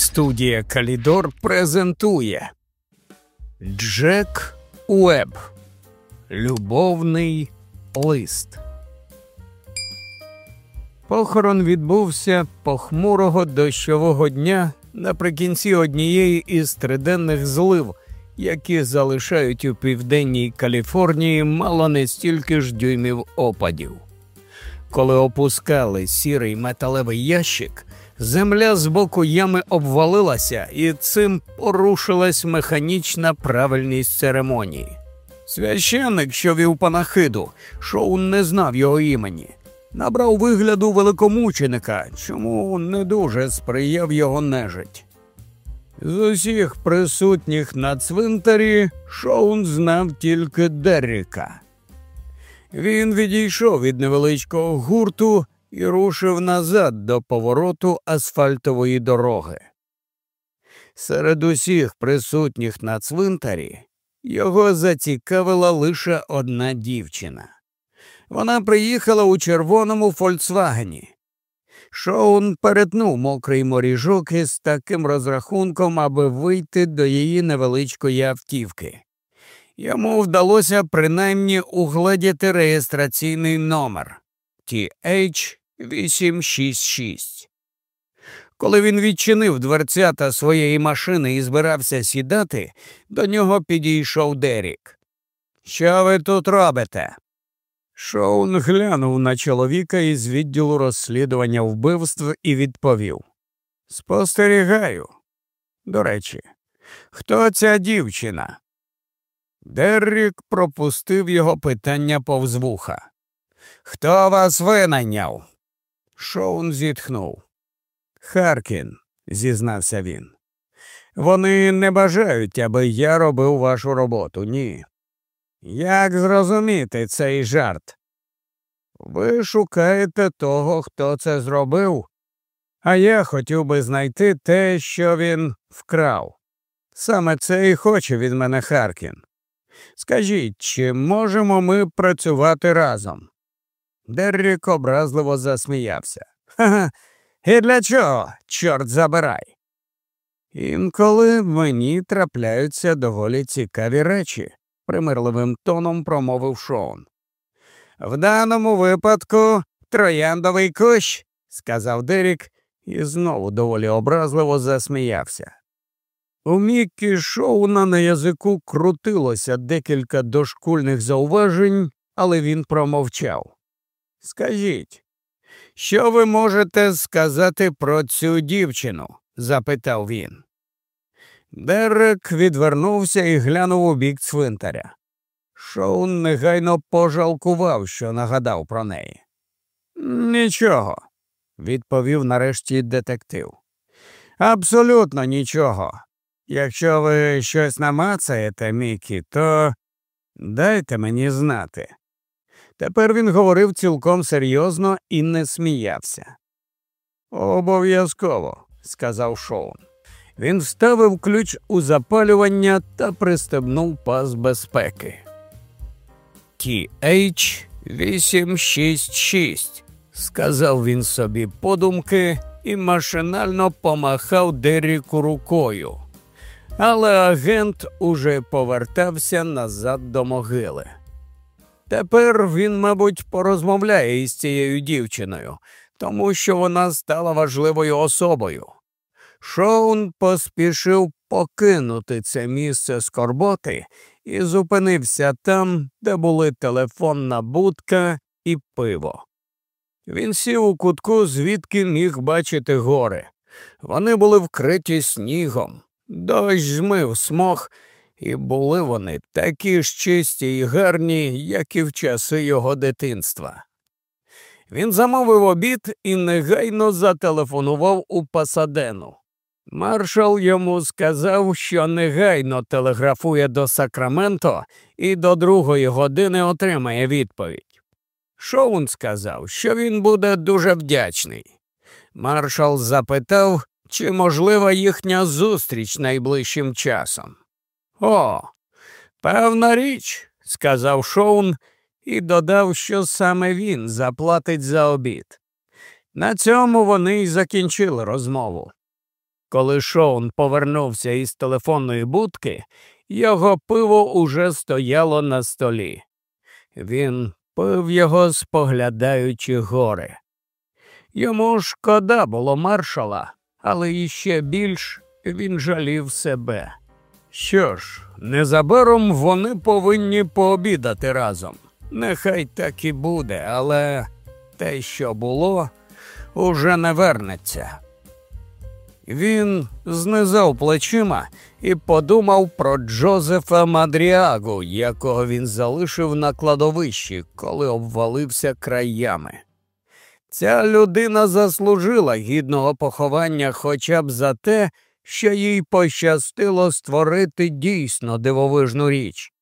Студія Калідор презентує Джек Уеб Любовний лист. Похорон відбувся похмурого дощового дня наприкінці однієї із триденних злив, які залишають у південній Каліфорнії мало не стільки ж дюймів опадів. Коли опускали сірий металевий ящик, земля з боку ями обвалилася, і цим порушилась механічна правильність церемонії. Священник, що вів панахиду, Шоун не знав його імені, набрав вигляду великомученика, чому не дуже сприяв його нежить. З усіх присутніх на цвинтарі Шоун знав тільки Дерріка. Він відійшов від невеличкого гурту і рушив назад до повороту асфальтової дороги. Серед усіх присутніх на цвинтарі його зацікавила лише одна дівчина. Вона приїхала у червоному Фольксвагені. Шоун перетнув мокрий моріжок із таким розрахунком, аби вийти до її невеличкої автівки. Йому вдалося принаймні угледіти реєстраційний номер TH866. Коли він відчинив дверцята своєї машини і збирався сідати, до нього підійшов Дерік. Що ви тут робите? Шоун глянув на чоловіка із відділу розслідування вбивств і відповів Спостерігаю. До речі, хто ця дівчина? Деррік пропустив його питання повз вуха. Хто вас винайняв? Шоун зітхнув. Харкін, зізнався він. Вони не бажають, аби я робив вашу роботу, ні. Як зрозуміти цей жарт? Ви шукаєте того, хто це зробив, а я хотів би знайти те, що він вкрав. Саме це і хоче від мене Харкін. Скажіть, чи можемо ми працювати разом? Деррік образливо засміявся. Ха-ха, і для чого, чорт забирай? Інколи мені трапляються доволі цікаві речі, примирливим тоном промовив Шоун. В даному випадку трояндовий кущ, сказав Дерік і знову доволі образливо засміявся. У Міккі Шоуна на язику крутилося декілька дошкульних зауважень, але він промовчав. Скажіть, що ви можете сказати про цю дівчину? запитав він. Дерек відвернувся і глянув у бік цвинтаря. Шоун негайно пожалкував, що нагадав про неї. Нічого, відповів нарешті детектив. Абсолютно нічого. Якщо ви щось намацаєте, Мікі, то дайте мені знати. Тепер він говорив цілком серйозно і не сміявся. Обов'язково, сказав Шоун. Він вставив ключ у запалювання та пристебнув пас безпеки. TH866, сказав він собі подумки і машинально помахав Деріку рукою. Але агент уже повертався назад до могили. Тепер він, мабуть, порозмовляє із цією дівчиною, тому що вона стала важливою особою. Шоун поспішив покинути це місце скорботи і зупинився там, де були телефонна будка і пиво. Він сів у кутку, звідки міг бачити гори. Вони були вкриті снігом, дощ змив смог, і були вони такі ж чисті і гарні, як і в часи його дитинства. Він замовив обід і негайно зателефонував у Пасадену. Маршал йому сказав, що негайно телеграфує до Сакраменто і до другої години отримає відповідь. Шоун сказав, що він буде дуже вдячний. Маршал запитав, чи можлива їхня зустріч найближчим часом. О, певна річ, сказав Шоун і додав, що саме він заплатить за обід. На цьому вони й закінчили розмову. Коли Шоун повернувся із телефонної будки, його пиво уже стояло на столі. Він пив його, споглядаючи гори. Йому шкода було маршала, але іще більш він жалів себе. Що ж, незабаром вони повинні пообідати разом. Нехай так і буде, але те, що було, уже не вернеться. Він знизав плечима і подумав про Джозефа Мадріагу, якого він залишив на кладовищі, коли обвалився краями. Ця людина заслужила гідного поховання хоча б за те, що їй пощастило створити дійсно дивовижну річ.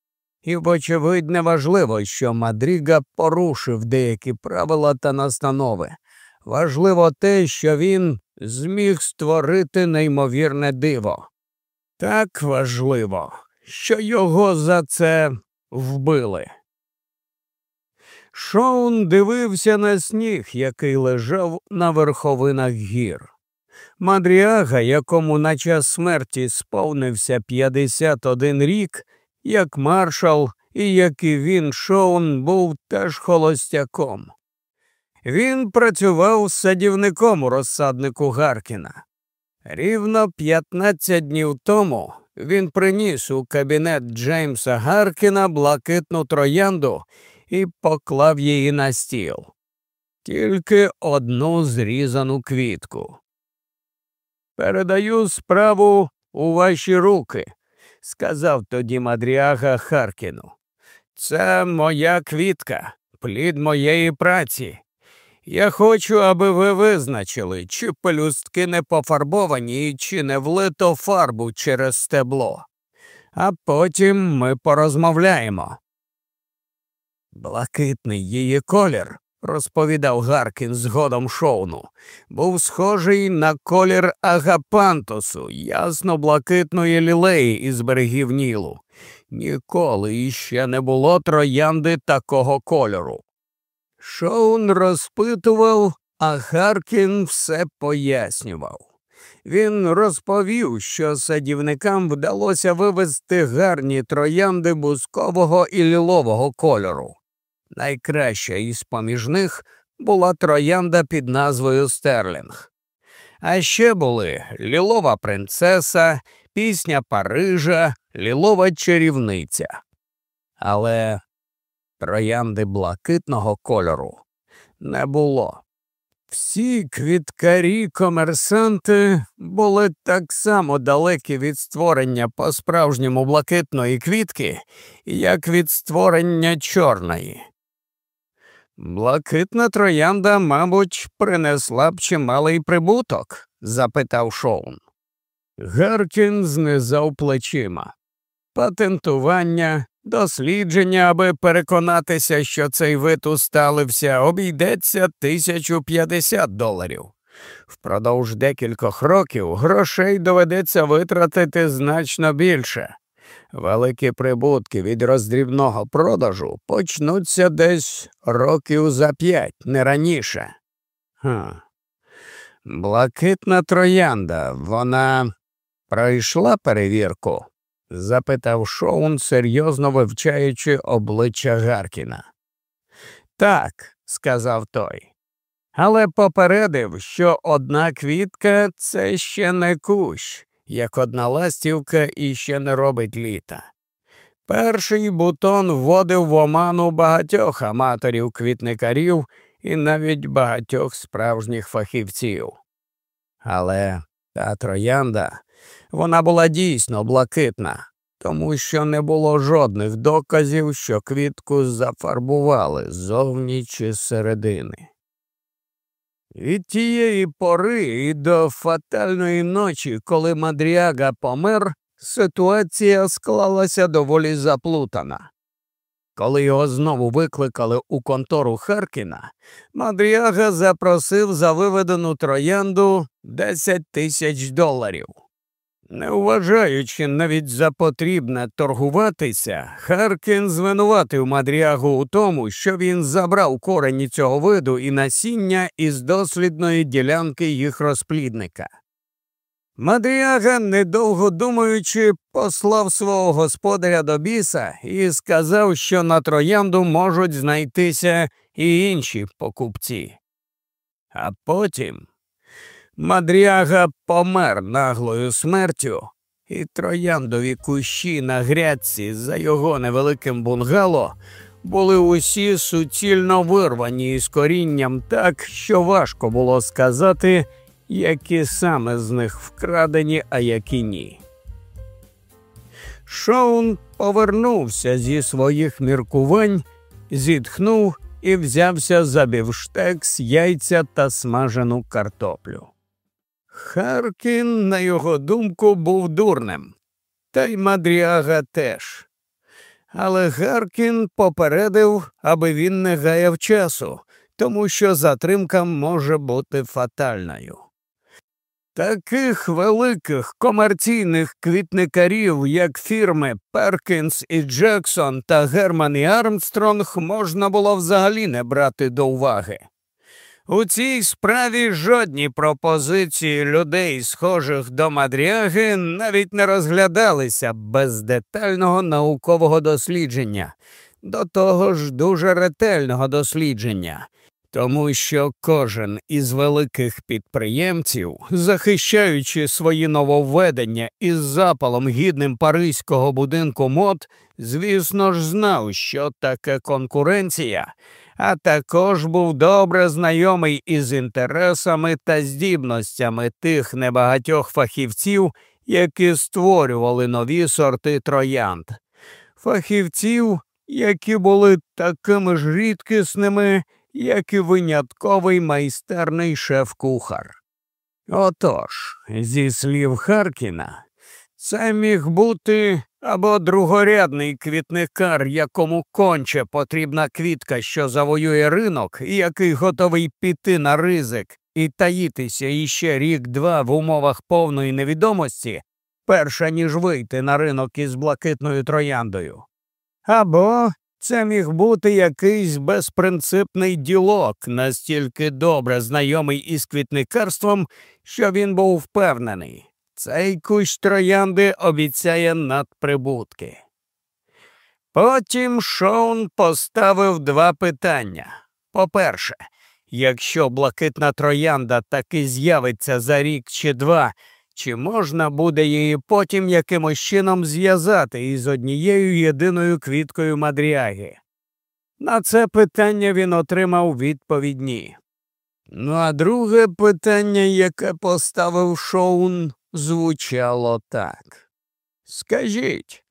І, вочевидь, неважливо, що Мадріга порушив деякі правила та настанови. Важливо те, що він зміг створити неймовірне диво. Так важливо, що його за це вбили. Шоун дивився на сніг, який лежав на верховинах гір. Мадріага, якому на час смерті сповнився 51 рік, як маршал і як і він Шоун був теж холостяком. Він працював садівником у розсаднику Гаркіна. Рівно 15 днів тому він приніс у кабінет Джеймса Гаркіна блакитну троянду і поклав її на стіл. Тільки одну зрізану квітку. Передаю справу у ваші руки, сказав тоді Мадріага Харкіну. Це моя квітка, плід моєї праці. Я хочу, аби ви визначили, чи пелюстки не пофарбовані, чи не влито фарбу через стебло. А потім ми порозмовляємо. Блакитний її колір, розповідав Гаркін згодом шоуну, був схожий на колір агапантосу, ясно блакитної лілеї із берегів Нілу. Ніколи іще не було троянди такого кольору. Шоун розпитував, а Харкін все пояснював. Він розповів, що садівникам вдалося вивезти гарні троянди бускового і лілового кольору. Найкраща із поміж них була троянда під назвою Стерлінг. А ще були лілова принцеса, пісня Парижа, лілова чарівниця. Але троянди блакитного кольору не було. Всі квіткарі комерсанти були так само далекі від створення по справжньому блакитної квітки, як від створення чорної. Блакитна троянда, мабуть, принесла б чималий прибуток? запитав Шоун. Геркін знизав плечима. Патентування, дослідження, аби переконатися, що цей вид усталився, обійдеться 1050 доларів. Впродовж декількох років грошей доведеться витратити значно більше. Великі прибутки від роздрібного продажу почнуться десь років за п'ять, не раніше. Ха. Блакитна троянда, вона пройшла перевірку? запитав Шоун, серйозно вивчаючи обличчя Гаркіна. Так, сказав той. Але попередив, що одна квітка це ще не кущ як одна ластівка і ще не робить літа. Перший бутон вводив в оману багатьох аматорів квітникарів і навіть багатьох справжніх фахівців. Але та троянда вона була дійсно блакитна, тому що не було жодних доказів, що квітку зафарбували зовні чи зсередини. Від тієї пори і до фатальної ночі, коли Мадріага помер, ситуація склалася доволі заплутана. Коли його знову викликали у контору Харкіна, Мадріага запросив за виведену троянду 10 тисяч доларів. Не вважаючи навіть за потрібне торгуватися, Харкін звинуватив Мадріагу у тому, що він забрав корені цього виду і насіння із дослідної ділянки їх розплідника. Мадріага, недовго думаючи, послав свого господаря до біса і сказав, що на троянду можуть знайтися і інші покупці. А потім Мадріага помер наглою смертю, і трояндові кущі на грядці за його невеликим бунгало були усі суцільно вирвані із корінням так, що важко було сказати, які саме з них вкрадені, а які ні. Шоун повернувся зі своїх міркувань, зітхнув і взявся за бівштекс, яйця та смажену картоплю. Харкін, на його думку, був дурним, та й Мадріага теж. Але Гаркін попередив, аби він не гаяв часу, тому що затримка може бути фатальною. Таких великих комерційних квітникарів, як фірми Перкінс і Джексон та Герман і Армстронг, можна було взагалі не брати до уваги. У цій справі жодні пропозиції людей, схожих до мадряги, навіть не розглядалися без детального наукового дослідження, до того ж дуже ретельного дослідження, тому що кожен із великих підприємців, захищаючи свої нововведення із запалом гідним паризького будинку мод, звісно ж, знав, що таке конкуренція а також був добре знайомий із інтересами та здібностями тих небагатьох фахівців, які створювали нові сорти троянд, фахівців, які були такими ж рідкісними, як і винятковий майстерний шеф-кухар. Отож, зі слів Харкіна, це міг бути або другорядний квітникар, якому конче потрібна квітка, що завоює ринок, і який готовий піти на ризик і таїтися іще рік-два в умовах повної невідомості, перша ніж вийти на ринок із блакитною трояндою. Або це міг бути якийсь безпринципний ділок, настільки добре знайомий із квітникарством, що він був впевнений. Цей кущ троянди обіцяє надприбутки. Потім Шоун поставив два питання. По-перше, якщо блакитна троянда таки з'явиться за рік чи два, чи можна буде її потім якимось чином зв'язати із однією єдиною квіткою мадріаги? На це питання він отримав відповідні. Ну а друге питання, яке поставив Шоун, звучало так. Скажіть,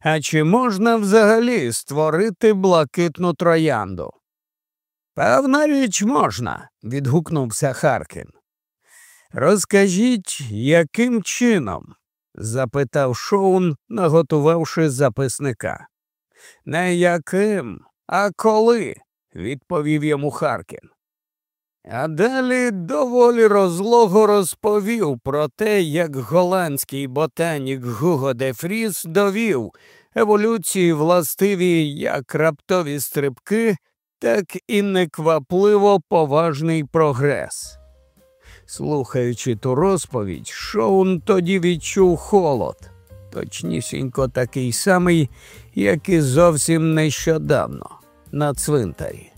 а чи можна взагалі створити блакитну троянду? Певна річ можна, відгукнувся Харкін. Розкажіть, яким чином? запитав Шоун, наготувавши записника. Не яким, а коли, відповів йому Харкін. А далі доволі розлого розповів про те, як голландський ботанік Гуго де Фріс довів еволюції властиві як раптові стрибки, так і неквапливо поважний прогрес. Слухаючи ту розповідь, Шоун тоді відчув холод, точнісінько такий самий, як і зовсім нещодавно на цвинтарі.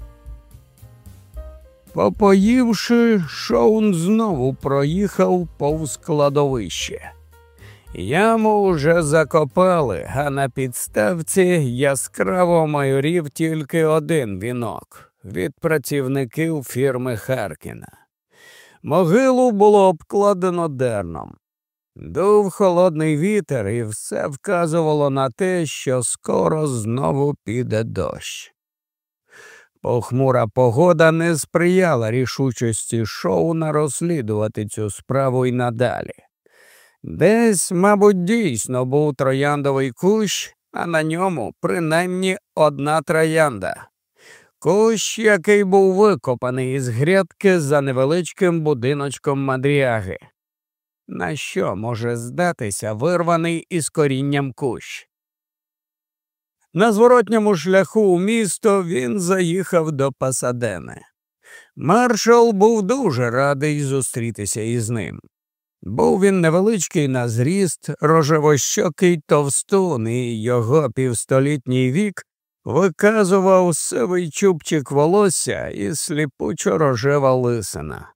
Попоївши, Шоун знову проїхав повз кладовище. Яму вже закопали, а на підставці яскраво майорів тільки один вінок від працівників фірми Харкіна. Могилу було обкладено дерном. Дув холодний вітер, і все вказувало на те, що скоро знову піде дощ. Похмура погода не сприяла рішучості Шоуна розслідувати цю справу й надалі. Десь, мабуть, дійсно був трояндовий кущ, а на ньому принаймні одна троянда. Кущ, який був викопаний із грядки за невеличким будиночком мадріаги. На що може здатися вирваний із корінням кущ? На зворотньому шляху у місто він заїхав до Пасадени. Маршал був дуже радий зустрітися із ним. Був він невеличкий на зріст, рожевощокий товстун, і його півстолітній вік виказував сивий чубчик волосся і сліпучо рожева лисина.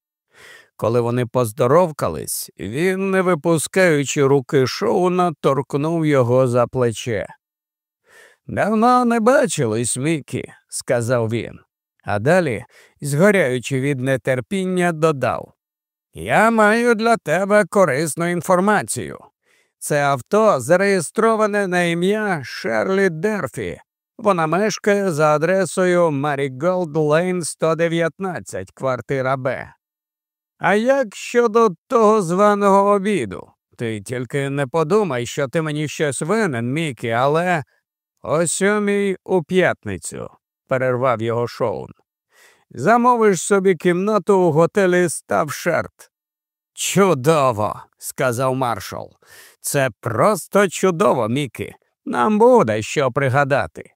Коли вони поздоровкались, він, не випускаючи руки шоуна, торкнув його за плече. Давно не бачились, Мікі, сказав він, а далі, згоряючи від нетерпіння, додав Я маю для тебе корисну інформацію. Це авто зареєстроване на ім'я Шерлі Дерфі. Вона мешкає за адресою Маріголд Лейн 119, квартира Б. А як щодо того званого обіду? Ти тільки не подумай, що ти мені щось винен, Мікі, але о сьомій у п'ятницю, перервав його шоун. Замовиш собі кімнату у готелі Ставшерт. Чудово, сказав маршал. Це просто чудово, Мікі. Нам буде що пригадати.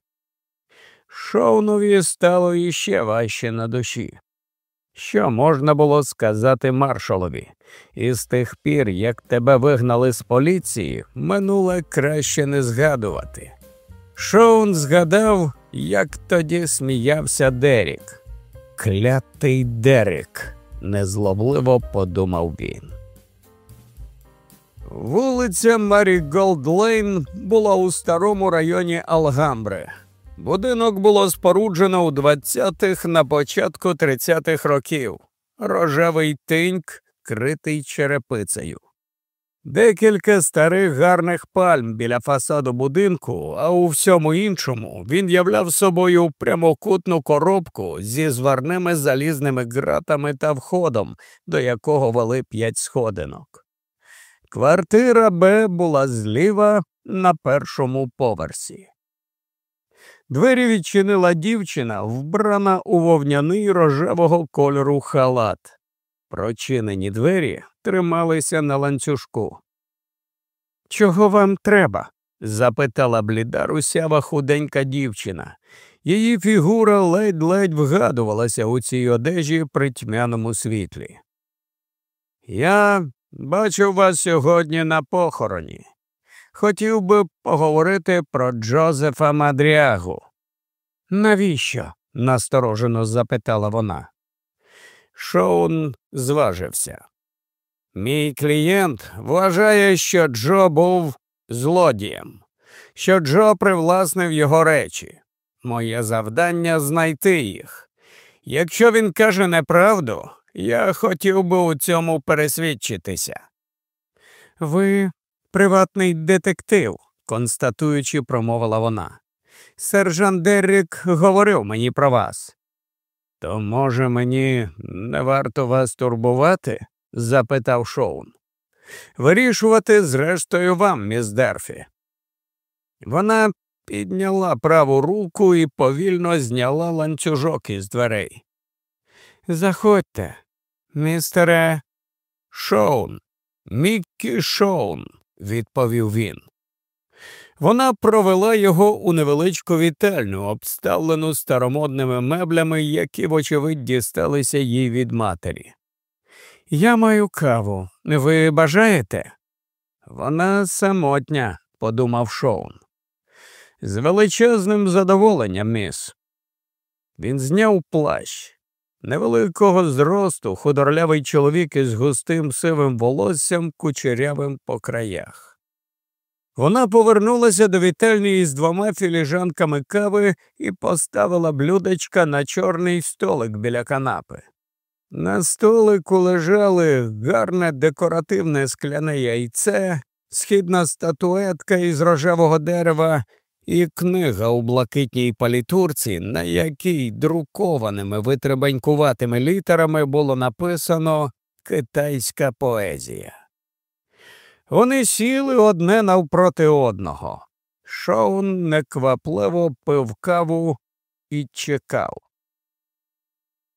Шоунові стало іще важче на душі. Що можна було сказати маршалові? І з тих пір, як тебе вигнали з поліції, минуле краще не згадувати. Шоун згадав, як тоді сміявся Дерік. Клятий Дерік, незлобливо подумав він. Вулиця Маріголд Лейн була у старому районі Алгамбри. Будинок було споруджено у 20-х на початку 30-х років. Рожевий тиньк, критий черепицею. Декілька старих гарних пальм біля фасаду будинку, а у всьому іншому він являв собою прямокутну коробку зі зварними залізними ґратами та входом, до якого вели п'ять сходинок. Квартира Б була зліва на першому поверсі. Двері відчинила дівчина, вбрана у вовняний рожевого кольору халат. Прочинені двері трималися на ланцюжку. Чого вам треба? запитала бліда русява худенька дівчина. Її фігура ледь-ледь вгадувалася у цій одежі при тьмяному світлі. Я бачу вас сьогодні на похороні. Хотів би поговорити про Джозефа Мадріагу. Навіщо? насторожено запитала вона. Шоун зважився. Мій клієнт вважає, що Джо був злодієм, що Джо привласнив його речі. Моє завдання знайти їх. Якщо він каже неправду, я хотів би у цьому пересвідчитися. Ви приватний детектив, констатуючи, промовила вона. Сержант Деррік говорив мені про вас. То, може, мені не варто вас турбувати? запитав Шоун. Вирішувати, зрештою, вам, міс Дерфі. Вона підняла праву руку і повільно зняла ланцюжок із дверей. Заходьте, містере Шоун, Міккі Шоун, відповів він. Вона провела його у невеличку вітальню, обставлену старомодними меблями, які, вочевидь, дісталися їй від матері. Я маю каву. Ви бажаєте? Вона самотня, подумав Шоун. З величезним задоволенням, міс. Він зняв плащ. Невеликого зросту худорлявий чоловік із густим сивим волоссям кучерявим по краях. Вона повернулася до вітальні з двома філіжанками кави і поставила блюдечка на чорний столик біля канапи. На столику лежали гарне декоративне скляне яйце, східна статуетка із рожевого дерева і книга у блакитній палітурці, на якій друкованими витребенькуватими літерами було написано Китайська поезія. Вони сіли одне навпроти одного. Шоун неквапливо пив каву і чекав.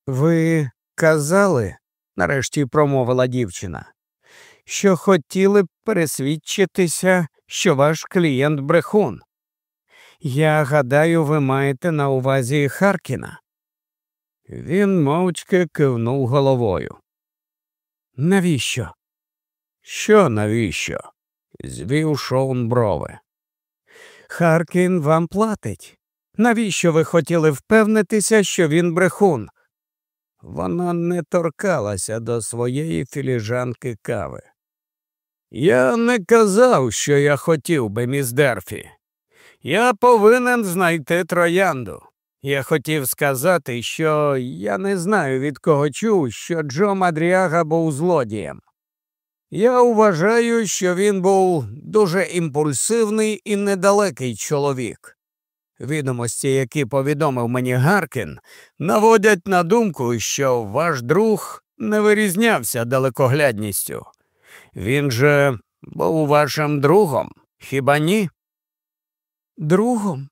Ви казали, нарешті промовила дівчина, що хотіли б пересвідчитися, що ваш клієнт брехун. Я гадаю, ви маєте на увазі Харкіна. Він мовчки кивнув головою. Навіщо? Що навіщо? звів Шоун брови. Харкін вам платить. Навіщо ви хотіли впевнитися, що він брехун? Вона не торкалася до своєї філіжанки кави. Я не казав, що я хотів би, міс Дерфі. Я повинен знайти троянду. Я хотів сказати, що я не знаю, від кого чув, що Джо Мадріага був злодієм. Я вважаю, що він був дуже імпульсивний і недалекий чоловік. Відомості, які повідомив мені Гаркін, наводять на думку, що ваш друг не вирізнявся далекоглядністю. Він же був вашим другом, хіба ні? Другом?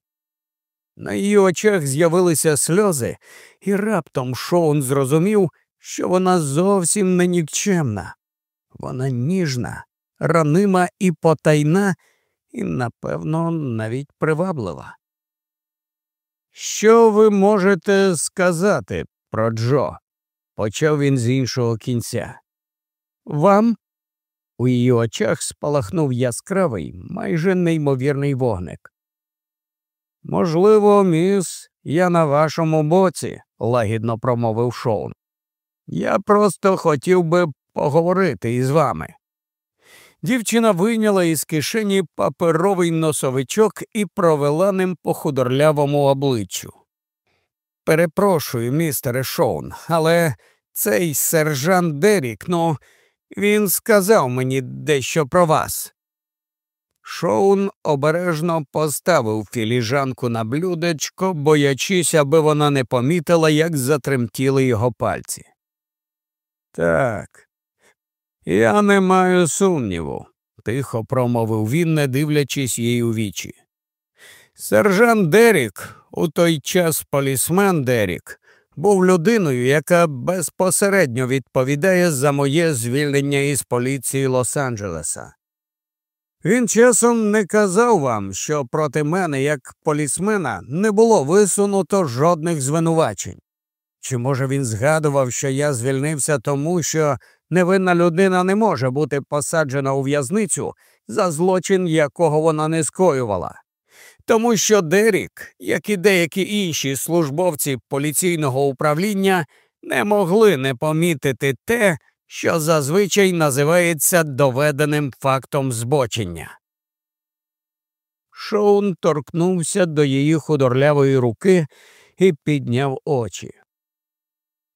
На її очах з'явилися сльози, і раптом Шоун зрозумів, що вона зовсім не нікчемна. Вона ніжна, ранима і потайна, і, напевно, навіть приваблива. Що ви можете сказати про Джо? почав він з іншого кінця. Вам? У її очах спалахнув яскравий, майже неймовірний вогник. Можливо, міс, я на вашому боці, лагідно промовив Шоун. Я просто хотів би поговорити із вами. Дівчина вийняла із кишені паперовий носовичок і провела ним по худорлявому обличчю. Перепрошую, містере Шоун, але цей сержант Дерік, ну, він сказав мені дещо про вас. Шоун обережно поставив філіжанку на блюдечко, боячись, аби вона не помітила, як затремтіли його пальці. Так, я не маю сумніву, тихо промовив він, не дивлячись їй у вічі. Сержант Дерік, у той час полісмен Дерік, був людиною, яка безпосередньо відповідає за моє звільнення із поліції Лос-Анджелеса. Він часом не казав вам, що проти мене, як полісмена, не було висунуто жодних звинувачень. Чи, може, він згадував, що я звільнився тому, що невинна людина не може бути посаджена у в'язницю за злочин, якого вона не скоювала? Тому що Дерік, як і деякі інші службовці поліційного управління, не могли не помітити те, що зазвичай називається доведеним фактом збочення. Шоун торкнувся до її худорлявої руки і підняв очі.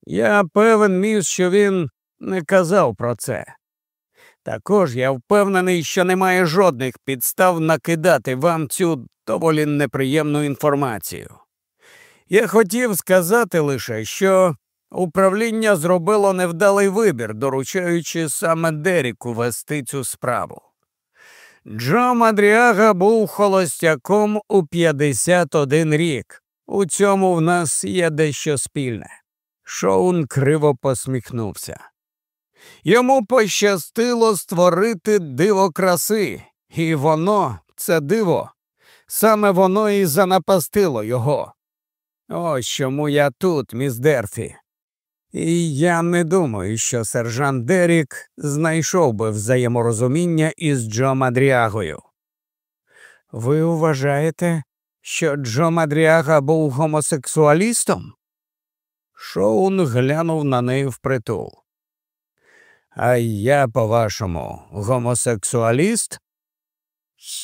Я певен міс, що він не казав про це. Також я впевнений, що немає жодних підстав накидати вам цю доволі неприємну інформацію. Я хотів сказати лише, що управління зробило невдалий вибір, доручаючи саме Деріку вести цю справу. Джо Мадріага був холостяком у 51 рік. У цьому в нас є дещо спільне. Шоун криво посміхнувся. Йому пощастило створити диво краси, і воно, це диво, саме воно і занапастило його. Ось чому я тут, міс Дерфі. І я не думаю, що сержант Дерік знайшов би взаєморозуміння із Джо Мадріагою. Ви вважаєте, що Джо Мадріага був гомосексуалістом? Шоун глянув на неї впритул. А я, по-вашому, гомосексуаліст?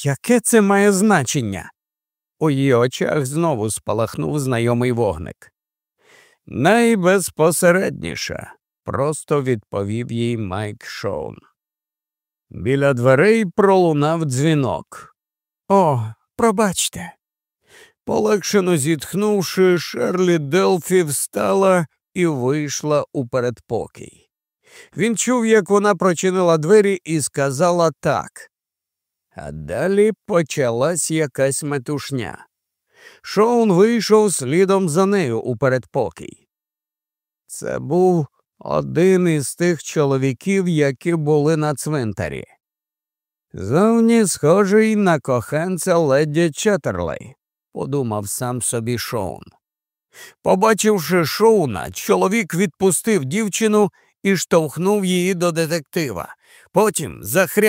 Яке це має значення? У її очах знову спалахнув знайомий вогник. Найбезпосередніше, просто відповів їй Майк Шоун. Біля дверей пролунав дзвінок. О, пробачте. Полегшено зітхнувши, Шерлі Делфі встала і вийшла у передпокій. Він чув, як вона прочинила двері і сказала так. А далі почалась якась метушня. Шоун вийшов слідом за нею у передпокій. Це був один із тих чоловіків, які були на цвинтарі. Зовні схожий на коханця леді Четтерлей подумав сам собі Шоун. Побачивши шоуна, чоловік відпустив дівчину і штовхнув її до детектива. Потім захряс